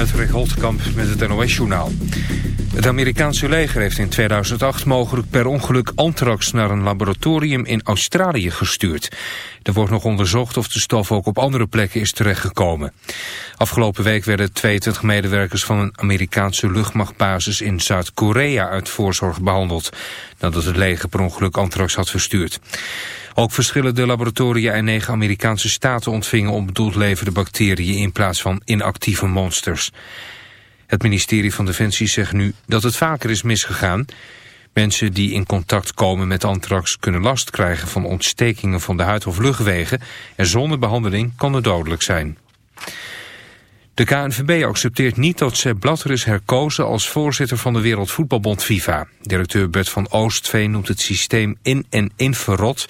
Patrick Holtkamp met het NOS-journaal. Het Amerikaanse leger heeft in 2008 mogelijk per ongeluk anthrax naar een laboratorium in Australië gestuurd. Er wordt nog onderzocht of de stof ook op andere plekken is terechtgekomen. Afgelopen week werden 22 medewerkers van een Amerikaanse luchtmachtbasis in Zuid-Korea uit voorzorg behandeld, nadat het leger per ongeluk anthrax had verstuurd. Ook verschillende laboratoria in negen Amerikaanse staten ontvingen onbedoeld levende bacteriën in plaats van inactieve monsters. Het ministerie van Defensie zegt nu dat het vaker is misgegaan. Mensen die in contact komen met anthrax kunnen last krijgen van ontstekingen van de huid of luchtwegen en zonder behandeling kan het dodelijk zijn. De KNVB accepteert niet dat Sepp Blatter is herkozen als voorzitter van de Wereldvoetbalbond FIFA. Directeur Bert van Oostveen noemt het systeem in en in verrot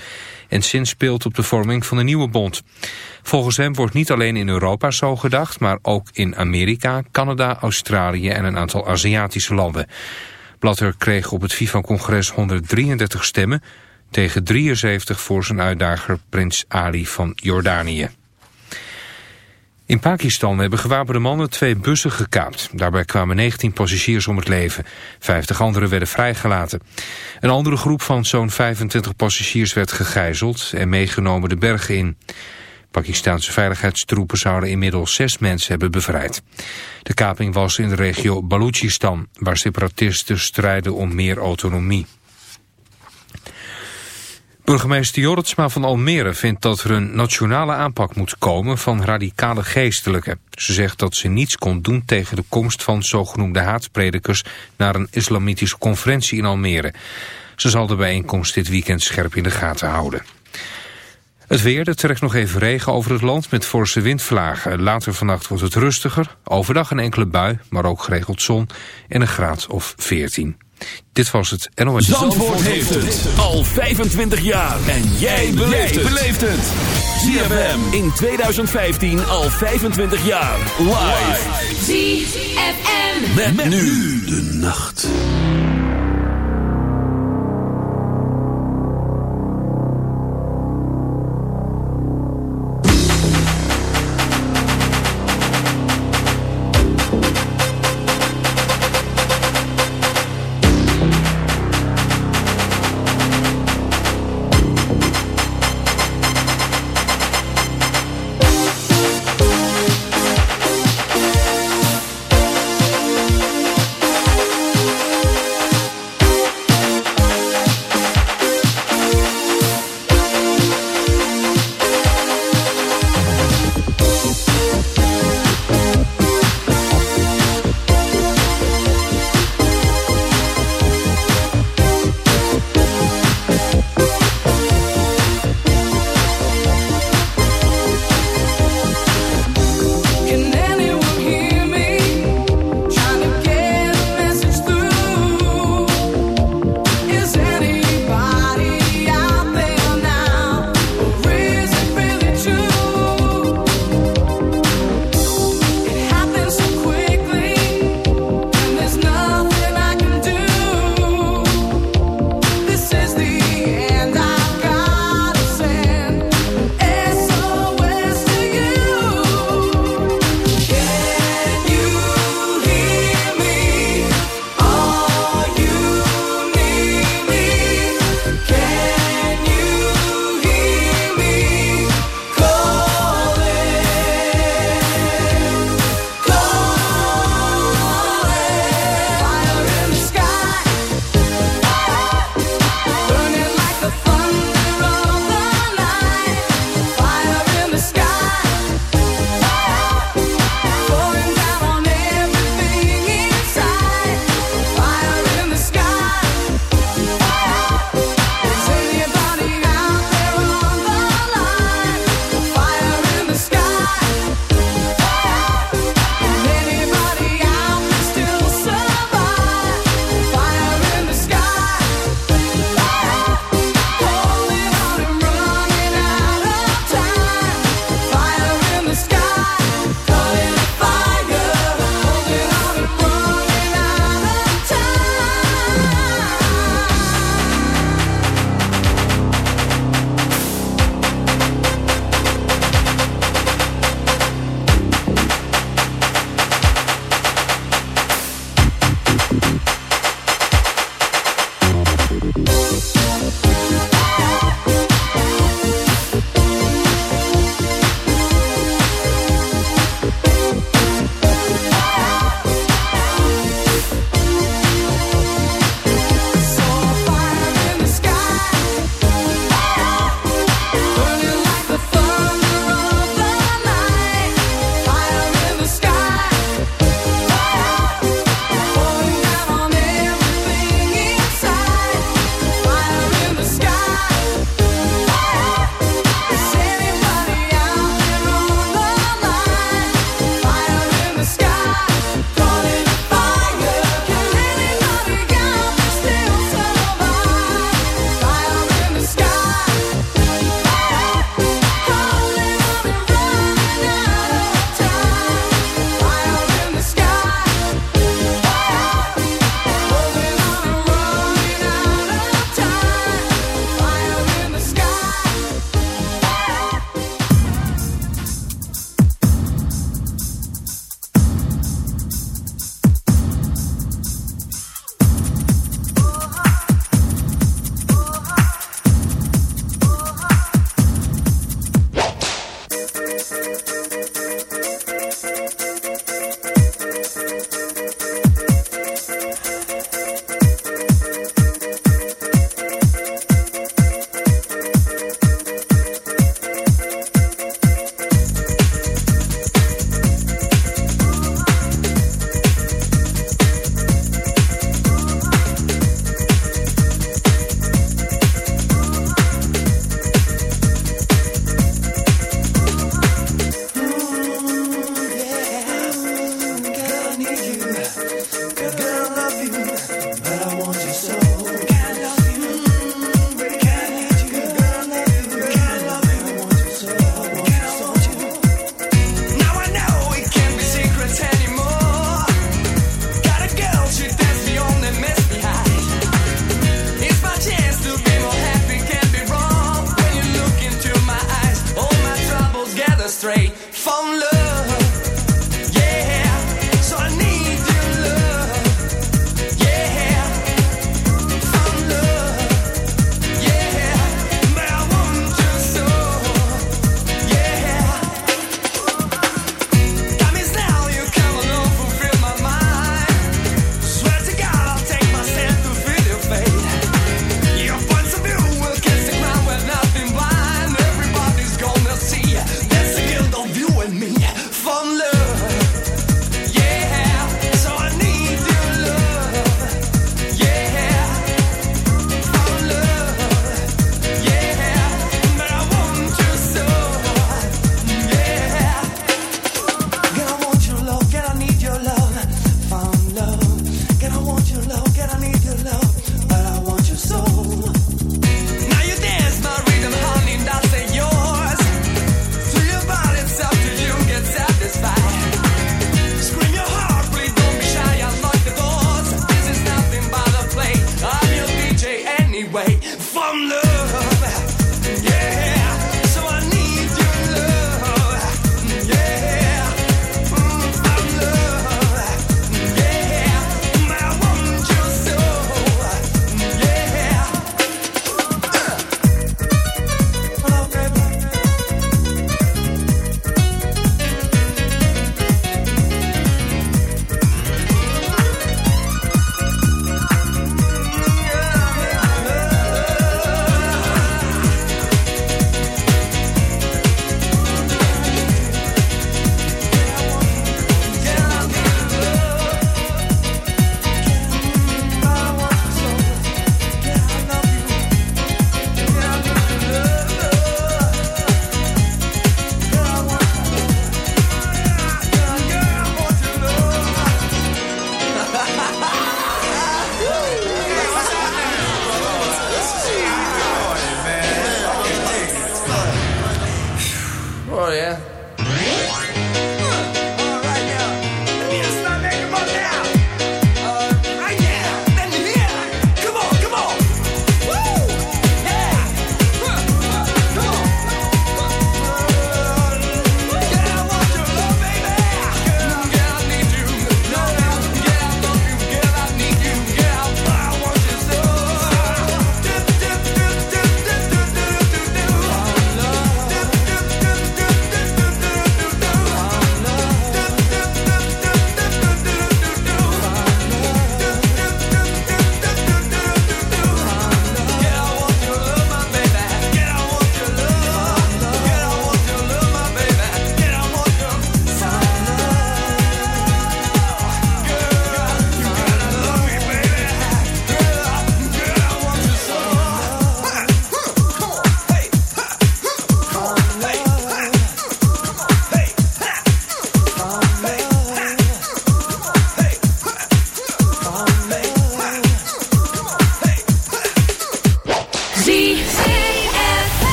en sinds speelt op de vorming van een nieuwe bond. Volgens hem wordt niet alleen in Europa zo gedacht, maar ook in Amerika, Canada, Australië en een aantal Aziatische landen. Blatter kreeg op het FIFA-congres 133 stemmen tegen 73 voor zijn uitdager Prins Ali van Jordanië. In Pakistan hebben gewapende mannen twee bussen gekaapt. Daarbij kwamen 19 passagiers om het leven. 50 anderen werden vrijgelaten. Een andere groep van zo'n 25 passagiers werd gegijzeld en meegenomen de bergen in. Pakistanse veiligheidstroepen zouden inmiddels zes mensen hebben bevrijd. De kaping was in de regio Balochistan, waar separatisten strijden om meer autonomie. Burgemeester Jorritsma van Almere vindt dat er een nationale aanpak moet komen van radicale geestelijken. Ze zegt dat ze niets kon doen tegen de komst van zogenoemde haatpredikers naar een islamitische conferentie in Almere. Ze zal de bijeenkomst dit weekend scherp in de gaten houden. Het weer, er trekt nog even regen over het land met forse windvlagen. Later vannacht wordt het rustiger, overdag een enkele bui, maar ook geregeld zon en een graad of 14. Dit was het NOS. Zandvoort, Zandvoort heeft het al 25 jaar. En jij beleeft het. ZFM in 2015 al 25 jaar. Live. ZFM. Met, met nu de nacht.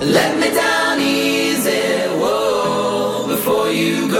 Let me down easy, whoa, before you go.